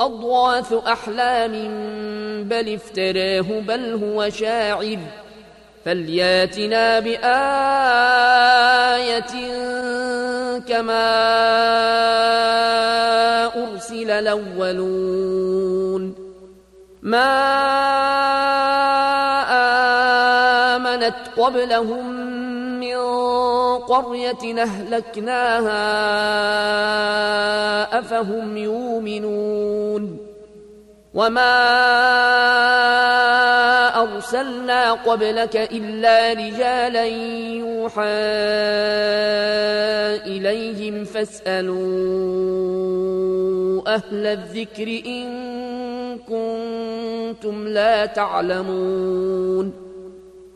أضواث أحلام بل افتراه بل هو شاعر. فلياتنا بآية كما أرسل الأولون. ما آمنت قبلهم قرية أهلكناها أفهم يؤمنون وما أرسلنا قبلك إلا رجالا يوحى إليهم فاسألوا أهل الذكر إن كنتم لا تعلمون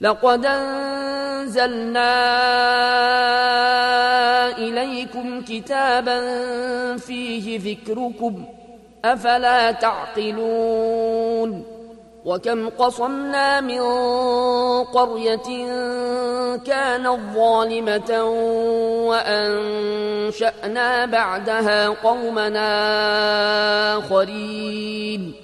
لقد أنزلنا إليكم كتابا فيه ذكركم أفلا تعقلون؟ وكم قصمنا من قرية كانت ظالمة وأنشأنا بعدها قومنا آخرين.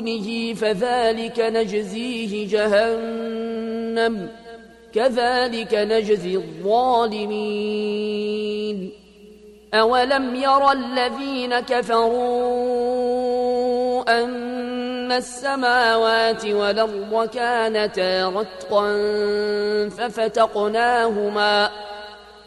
دونه فذلك نجزيه جهنم. كذلك نجزي الظالمين. أولم يرى الذين كفروا أن السماوات والأرض كانتا رتقا ففتقناهما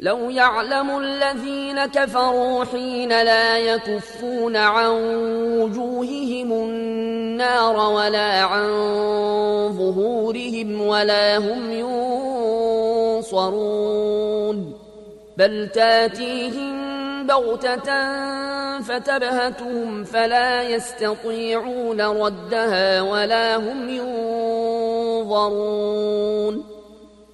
لو يعلم الذين كفروا حين لا يكفون عن وجوههم النار ولا عن ظهورهم ولا هم ينصرون. بل تاتيهم بغتة فتبهتهم فلا يستطيعون ردها ولا هم ينظرون.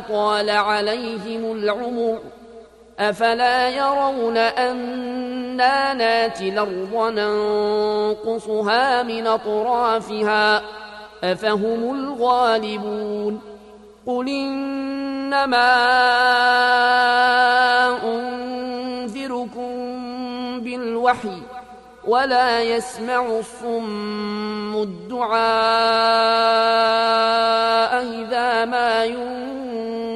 حتى طال عليهم العمر أفلا يرون أنا ناتي الأرض ننقصها من أطرافها أفهم الغالبون قل إنما أنذركم بالوحي ولا يسمع الصم الدعاء إذا ما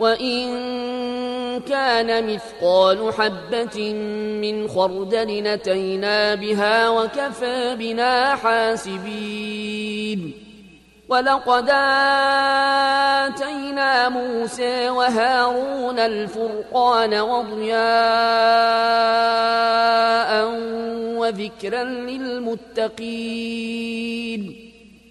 وإن كان مثقال حبة من خردل نتينا بها وكفى بنا حاسبين. ولقد آتينا موسى وهارون الفرقان وضياء وذكرا للمتقين.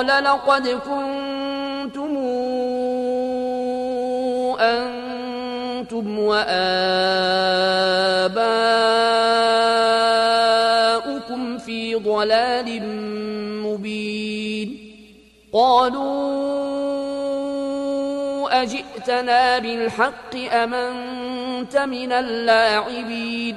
قال لقد كنتم أنتم وآباؤكم في ضلال مبين قالوا أجئتنا بالحق أم أنت من اللاعبين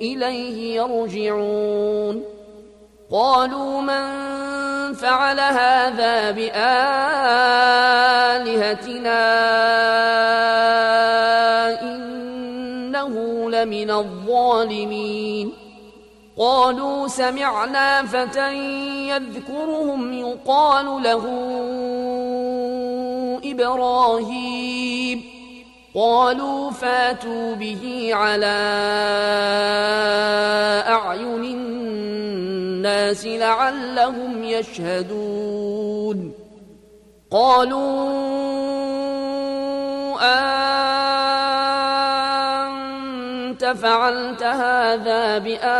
إليه يرجعون. قالوا من فعل هذا بآلهتنا إنه لمن الظالمين. قالوا سمعنا فتى يذكرهم يقال له إبراهيم. قالوا فاتوا به على أعين الناس لعلهم يشهدون. قالوا أنت فعلت هذا بآلهتنا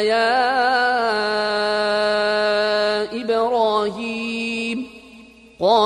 يا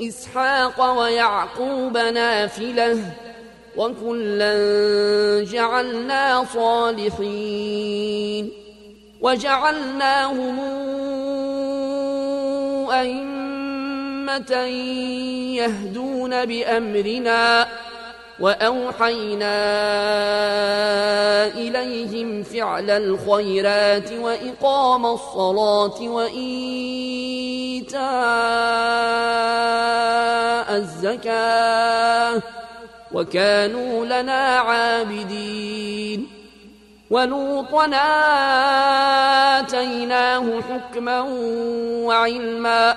إسحاق ويعقوب نافلة وكلا جعلنا صالحين وجعلناهم أئمة يهدون بأمرنا وأوحينا إليهم فعل الخيرات وإقام الصلاة وإيتاء الزكاة وكانوا لنا عابدين ولوطا آتيناه حكما وعلما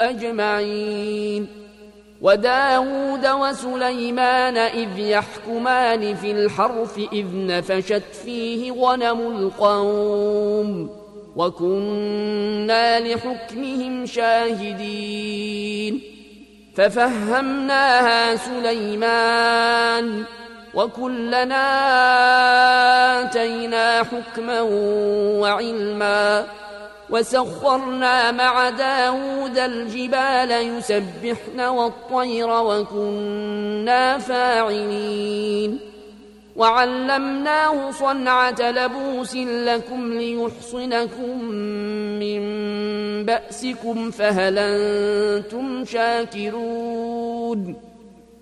أجمعين. وداود وسليمان إذ يحكمان في الحرف إذ نفشت فيه غنم القوم وكنا لحكمهم شاهدين. ففهمناها سليمان وكلنا آتينا حكما وعلما وسخرنا مع داود الجبال يسبحن والطير وكنا فاعلين. وعلمناه صنعة لبوس لكم ليحصنكم من بأسكم فهل أنتم شاكرون؟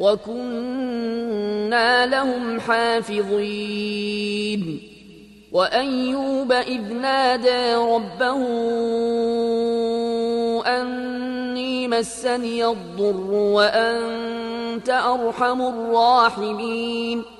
وكنا لهم حافظين. وأيوب إذ نادى ربه أني مسني الضر وأنت أرحم الراحمين.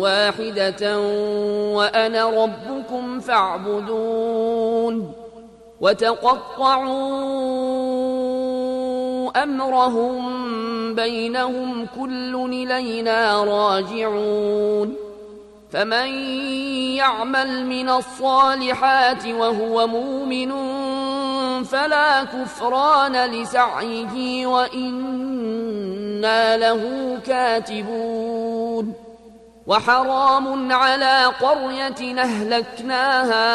واحدة وأنا ربكم فاعبدون وتقطعوا أمرهم بينهم كل إلينا راجعون فمن يعمل من الصالحات وهو مؤمن فلا كفران لسعيه وإنا له كاتبون. وحرام على قرية أهلكناها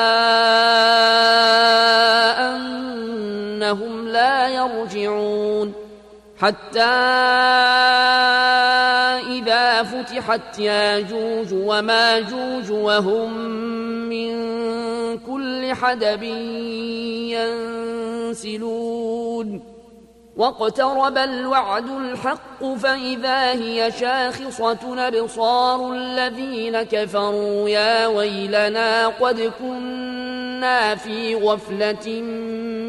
أنهم لا يرجعون. حتى فتحت ياجوج وماجوج وهم من كل حدب ينسلون. واقترب الوعد الحق فإذا هي شاخصة أبصار الذين كفروا يا ويلنا قد كنا في غفلة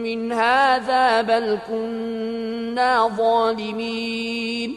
من هذا بل كنا ظالمين.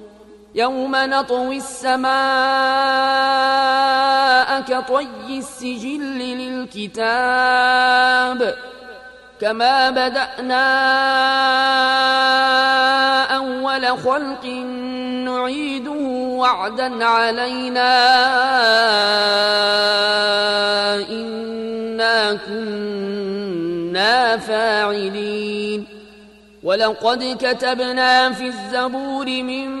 يوم نطوي السماء كطي السجل للكتاب كما بدأنا أول خلق نعيده وعدا علينا. إنا كنا فاعلين. ولقد كتبنا في الزبور من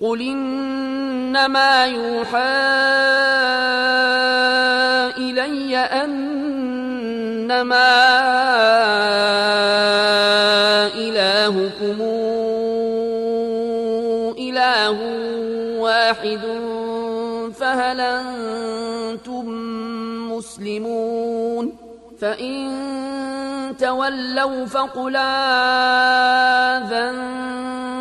قل إنما يوحى إلي أنما إلهكم إله واحد فهل أنتم مسلمون فإن تولوا فقل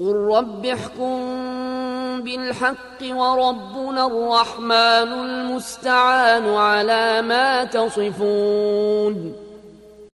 قل رب احكم بالحق وربنا الرحمن المستعان على ما تصفون